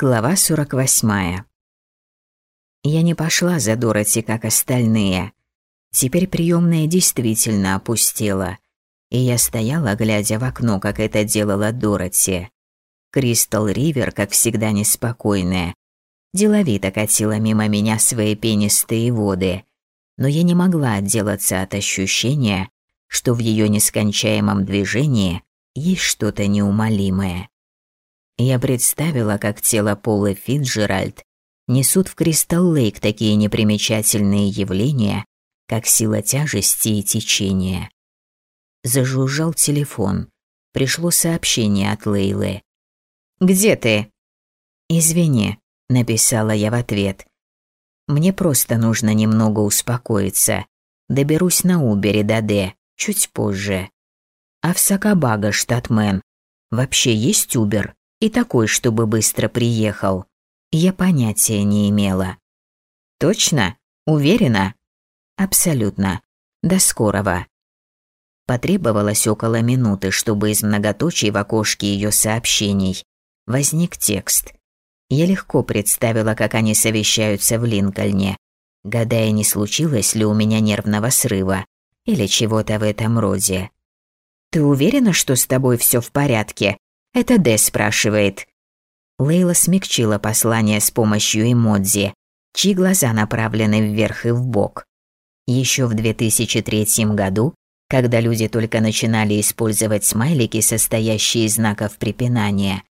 Глава 48. Я не пошла за Дороти, как остальные. Теперь приемная действительно опустела, и я стояла, глядя в окно, как это делала Дороти. Кристал Ривер, как всегда неспокойная, деловито катила мимо меня свои пенистые воды, но я не могла отделаться от ощущения, что в ее нескончаемом движении есть что-то неумолимое. Я представила, как тело Полы Фитджеральд несут в Кристалл Лейк такие непримечательные явления, как сила тяжести и течения. Зажужжал телефон. Пришло сообщение от Лейлы. «Где ты?» «Извини», — написала я в ответ. «Мне просто нужно немного успокоиться. Доберусь на Убере до Д, чуть позже. А в Сакабага, штат Мэн, вообще есть Убер?» И такой, чтобы быстро приехал. Я понятия не имела. Точно? Уверена? Абсолютно. До скорого. Потребовалось около минуты, чтобы из многоточий в окошке ее сообщений возник текст. Я легко представила, как они совещаются в Линкольне, гадая, не случилось ли у меня нервного срыва или чего-то в этом роде. «Ты уверена, что с тобой все в порядке?» Это Д спрашивает. Лейла смягчила послание с помощью эмодзи, чьи глаза направлены вверх и вбок. Еще в 2003 году, когда люди только начинали использовать смайлики, состоящие из знаков препинания,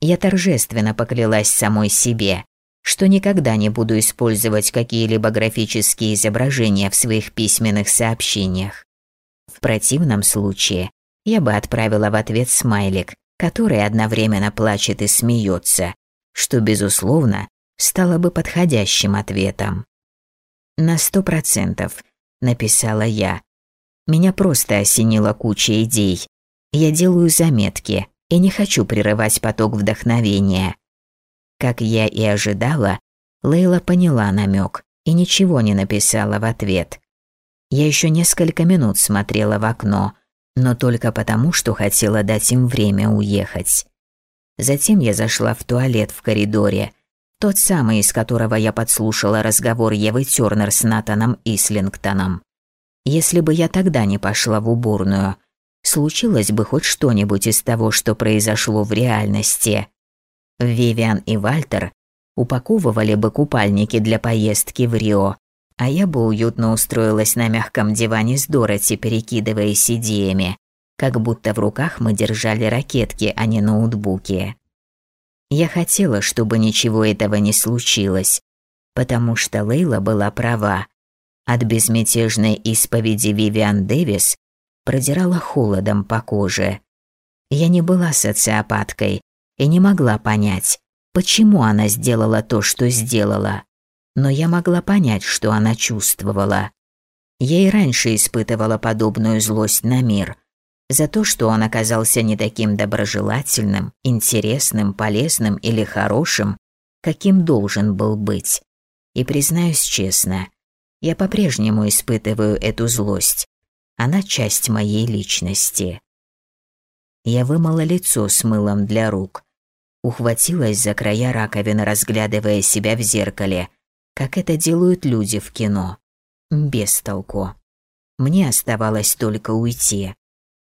я торжественно поклялась самой себе, что никогда не буду использовать какие-либо графические изображения в своих письменных сообщениях. В противном случае я бы отправила в ответ смайлик, который одновременно плачет и смеется, что, безусловно, стало бы подходящим ответом. «На сто процентов», – написала я. Меня просто осенила куча идей. Я делаю заметки и не хочу прерывать поток вдохновения. Как я и ожидала, Лейла поняла намек и ничего не написала в ответ. Я еще несколько минут смотрела в окно, но только потому, что хотела дать им время уехать. Затем я зашла в туалет в коридоре, тот самый, из которого я подслушала разговор Евы Тёрнер с Натаном Ислингтоном. Если бы я тогда не пошла в уборную, случилось бы хоть что-нибудь из того, что произошло в реальности. Вивиан и Вальтер упаковывали бы купальники для поездки в Рио, а я бы уютно устроилась на мягком диване с Дороти, перекидываясь идеями, как будто в руках мы держали ракетки, а не ноутбуки. Я хотела, чтобы ничего этого не случилось, потому что Лейла была права. От безмятежной исповеди Вивиан Дэвис продирала холодом по коже. Я не была социопаткой и не могла понять, почему она сделала то, что сделала но я могла понять, что она чувствовала. Я и раньше испытывала подобную злость на мир, за то, что он оказался не таким доброжелательным, интересным, полезным или хорошим, каким должен был быть. И признаюсь честно, я по-прежнему испытываю эту злость. Она часть моей личности. Я вымыла лицо с мылом для рук, ухватилась за края раковины, разглядывая себя в зеркале – как это делают люди в кино. Без толку. Мне оставалось только уйти.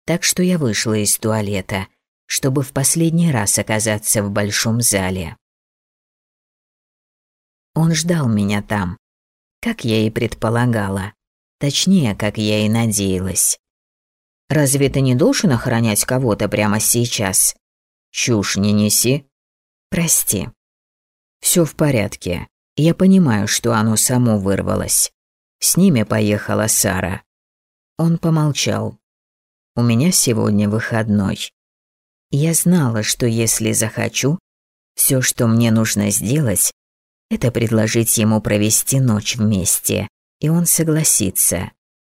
Так что я вышла из туалета, чтобы в последний раз оказаться в большом зале. Он ждал меня там, как я и предполагала. Точнее, как я и надеялась. Разве ты не должен охранять кого-то прямо сейчас? Чушь не неси. Прости. Все в порядке. Я понимаю, что оно само вырвалось. С ними поехала Сара. Он помолчал. У меня сегодня выходной. Я знала, что если захочу, все, что мне нужно сделать, это предложить ему провести ночь вместе, и он согласится,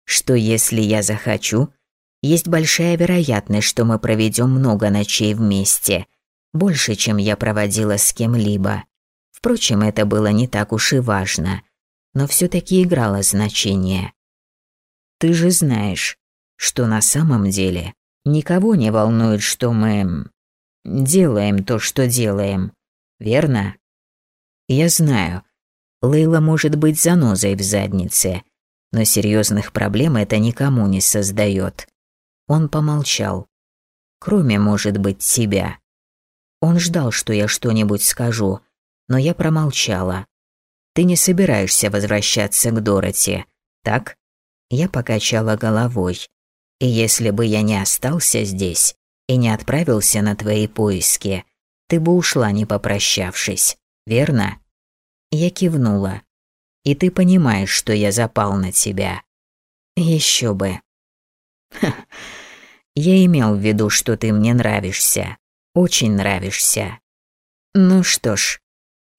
что если я захочу, есть большая вероятность, что мы проведем много ночей вместе, больше, чем я проводила с кем-либо. Впрочем, это было не так уж и важно, но все-таки играло значение. Ты же знаешь, что на самом деле никого не волнует, что мы делаем то, что делаем. верно? Я знаю, Лейла может быть занозой в заднице, но серьезных проблем это никому не создает. Он помолчал. Кроме, может быть, тебя. Он ждал, что я что-нибудь скажу, но я промолчала. Ты не собираешься возвращаться к Дороти, так? Я покачала головой. И если бы я не остался здесь и не отправился на твои поиски, ты бы ушла, не попрощавшись, верно? Я кивнула. И ты понимаешь, что я запал на тебя. Еще бы. Ха, я имел в виду, что ты мне нравишься. Очень нравишься. Ну что ж,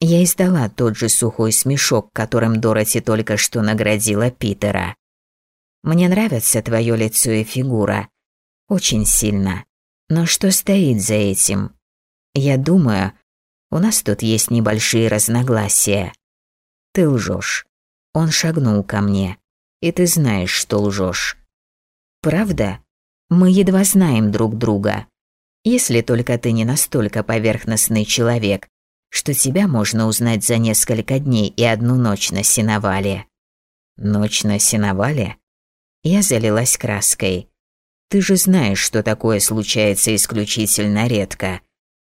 я издала тот же сухой смешок, которым Дороти только что наградила Питера. Мне нравится твое лицо и фигура. Очень сильно. Но что стоит за этим? Я думаю, у нас тут есть небольшие разногласия. Ты лжешь. Он шагнул ко мне. И ты знаешь, что лжешь. Правда? Мы едва знаем друг друга. Если только ты не настолько поверхностный человек, что тебя можно узнать за несколько дней и одну ночь на сеновале. Ночь на сеновале? Я залилась краской. Ты же знаешь, что такое случается исключительно редко.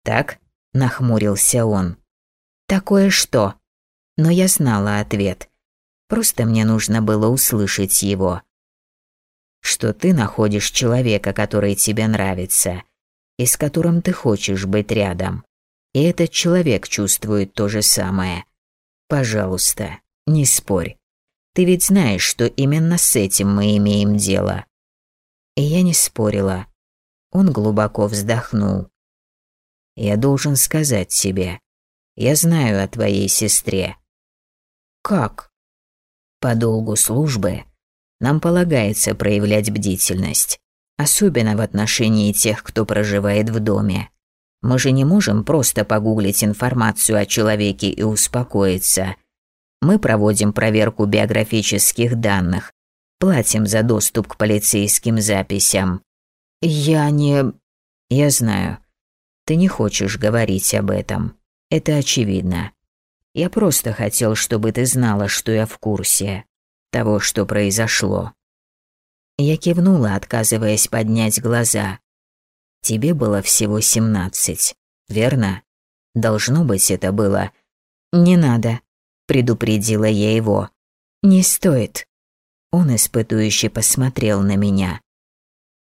Так? нахмурился он. Такое что? Но я знала ответ. Просто мне нужно было услышать его. Что ты находишь человека, который тебе нравится, и с которым ты хочешь быть рядом. И этот человек чувствует то же самое. Пожалуйста, не спорь. Ты ведь знаешь, что именно с этим мы имеем дело. И я не спорила. Он глубоко вздохнул. Я должен сказать тебе. Я знаю о твоей сестре. Как? По долгу службы нам полагается проявлять бдительность, особенно в отношении тех, кто проживает в доме. Мы же не можем просто погуглить информацию о человеке и успокоиться. Мы проводим проверку биографических данных, платим за доступ к полицейским записям. Я не... Я знаю. Ты не хочешь говорить об этом. Это очевидно. Я просто хотел, чтобы ты знала, что я в курсе того, что произошло. Я кивнула, отказываясь поднять глаза. Тебе было всего семнадцать, верно? Должно быть, это было... Не надо, предупредила я его. Не стоит. Он испытующе посмотрел на меня.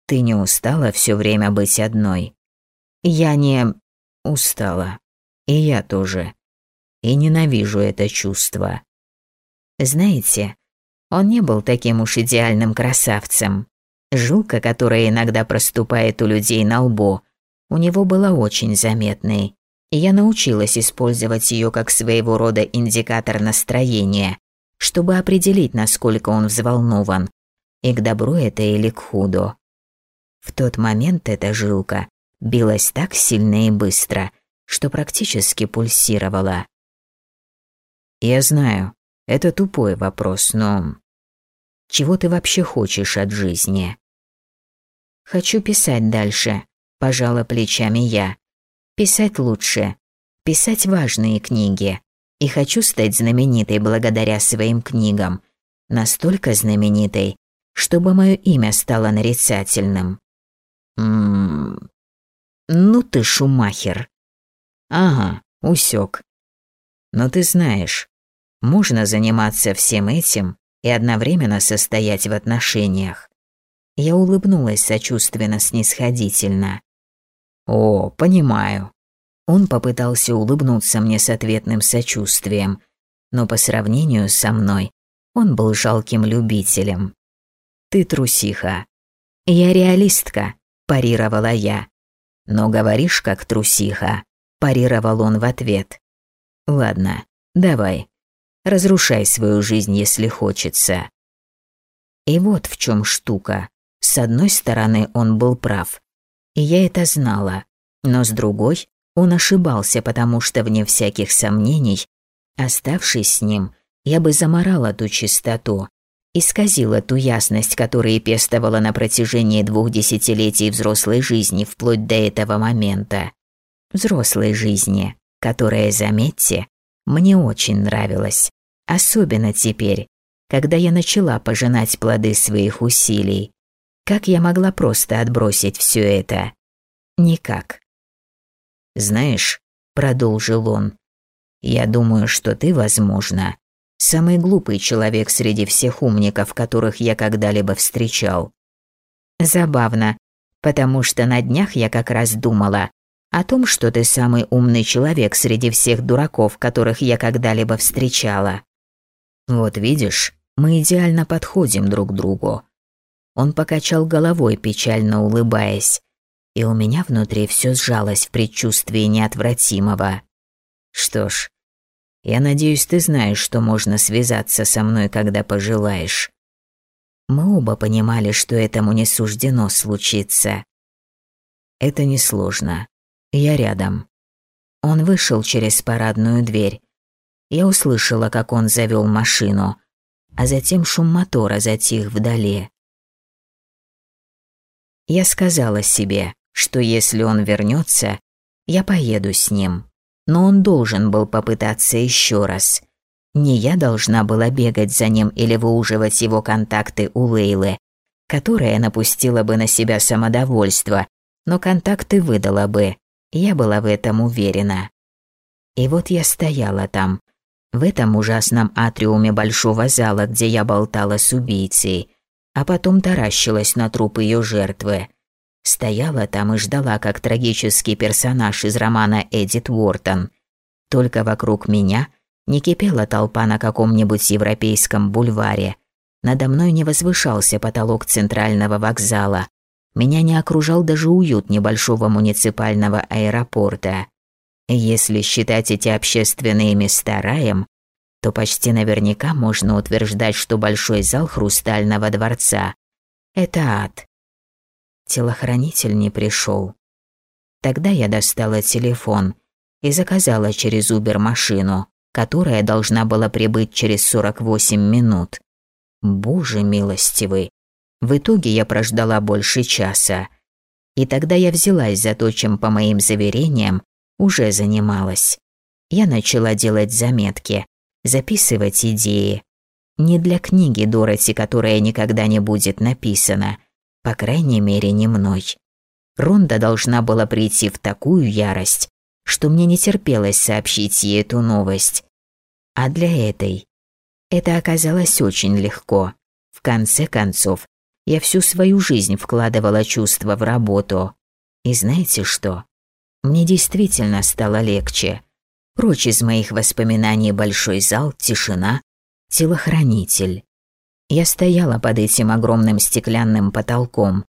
Ты не устала все время быть одной? Я не устала. И я тоже. И ненавижу это чувство. Знаете, он не был таким уж идеальным красавцем. Жилка, которая иногда проступает у людей на лбу, у него была очень заметной. И я научилась использовать ее как своего рода индикатор настроения, чтобы определить, насколько он взволнован, и к добру это или к худу. В тот момент эта жилка билась так сильно и быстро, что практически пульсировала. «Я знаю, это тупой вопрос, но... Чего ты вообще хочешь от жизни?» «Хочу писать дальше», – пожала плечами я. «Писать лучше. Писать важные книги. И хочу стать знаменитой благодаря своим книгам. Настолько знаменитой, чтобы мое имя стало нарицательным». «Ммм, «Ну ты шумахер». «Ага, усек. Но ты знаешь, можно заниматься всем этим и одновременно состоять в отношениях». Я улыбнулась сочувственно-снисходительно. «О, понимаю». Он попытался улыбнуться мне с ответным сочувствием, но по сравнению со мной он был жалким любителем. «Ты трусиха». «Я реалистка», – парировала я. «Но говоришь, как трусиха», – парировал он в ответ. «Ладно, давай. Разрушай свою жизнь, если хочется». И вот в чем штука. С одной стороны, он был прав. И я это знала. Но с другой, он ошибался, потому что, вне всяких сомнений, оставшись с ним, я бы заморала ту чистоту, исказила ту ясность, которую пестовала на протяжении двух десятилетий взрослой жизни вплоть до этого момента. Взрослой жизни, которое, заметьте, мне очень нравилось, особенно теперь, когда я начала пожинать плоды своих усилий. Как я могла просто отбросить все это? Никак. «Знаешь», — продолжил он, — «я думаю, что ты, возможно, самый глупый человек среди всех умников, которых я когда-либо встречал». Забавно, потому что на днях я как раз думала, о том, что ты самый умный человек среди всех дураков, которых я когда-либо встречала. Вот видишь, мы идеально подходим друг другу. Он покачал головой, печально улыбаясь, и у меня внутри все сжалось в предчувствии неотвратимого. Что ж, я надеюсь, ты знаешь, что можно связаться со мной, когда пожелаешь. Мы оба понимали, что этому не суждено случиться. Это несложно. Я рядом. Он вышел через парадную дверь. Я услышала, как он завел машину, а затем шум мотора затих вдали. Я сказала себе, что если он вернется, я поеду с ним. Но он должен был попытаться еще раз. Не я должна была бегать за ним или выуживать его контакты у Лейлы, которая напустила бы на себя самодовольство, но контакты выдала бы. Я была в этом уверена. И вот я стояла там, в этом ужасном атриуме большого зала, где я болтала с убийцей, а потом таращилась на труп ее жертвы. Стояла там и ждала, как трагический персонаж из романа Эдит Уортон. Только вокруг меня не кипела толпа на каком-нибудь европейском бульваре. Надо мной не возвышался потолок центрального вокзала, меня не окружал даже уют небольшого муниципального аэропорта. Если считать эти общественные места раем, то почти наверняка можно утверждать, что большой зал Хрустального дворца – это ад. Телохранитель не пришел. Тогда я достала телефон и заказала через Uber машину, которая должна была прибыть через 48 минут. Боже милостивый, в итоге я прождала больше часа. И тогда я взялась за то, чем, по моим заверениям, уже занималась. Я начала делать заметки, записывать идеи. Не для книги Дороти, которая никогда не будет написана, по крайней мере, не мной. Ронда должна была прийти в такую ярость, что мне не терпелось сообщить ей эту новость. А для этой это оказалось очень легко. В конце концов, я всю свою жизнь вкладывала чувства в работу. И знаете что? Мне действительно стало легче. Прочь из моих воспоминаний большой зал, тишина, телохранитель. Я стояла под этим огромным стеклянным потолком,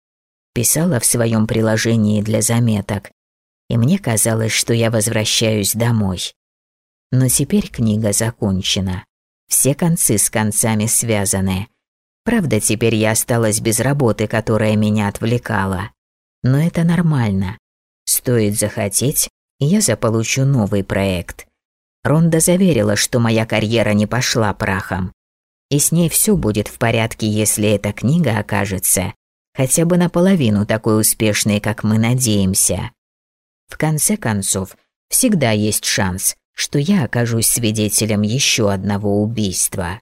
писала в своем приложении для заметок, и мне казалось, что я возвращаюсь домой. Но теперь книга закончена. Все концы с концами связаны. Правда, теперь я осталась без работы, которая меня отвлекала. Но это нормально. Стоит захотеть, и я заполучу новый проект. Ронда заверила, что моя карьера не пошла прахом. И с ней все будет в порядке, если эта книга окажется хотя бы наполовину такой успешной, как мы надеемся. В конце концов, всегда есть шанс, что я окажусь свидетелем еще одного убийства.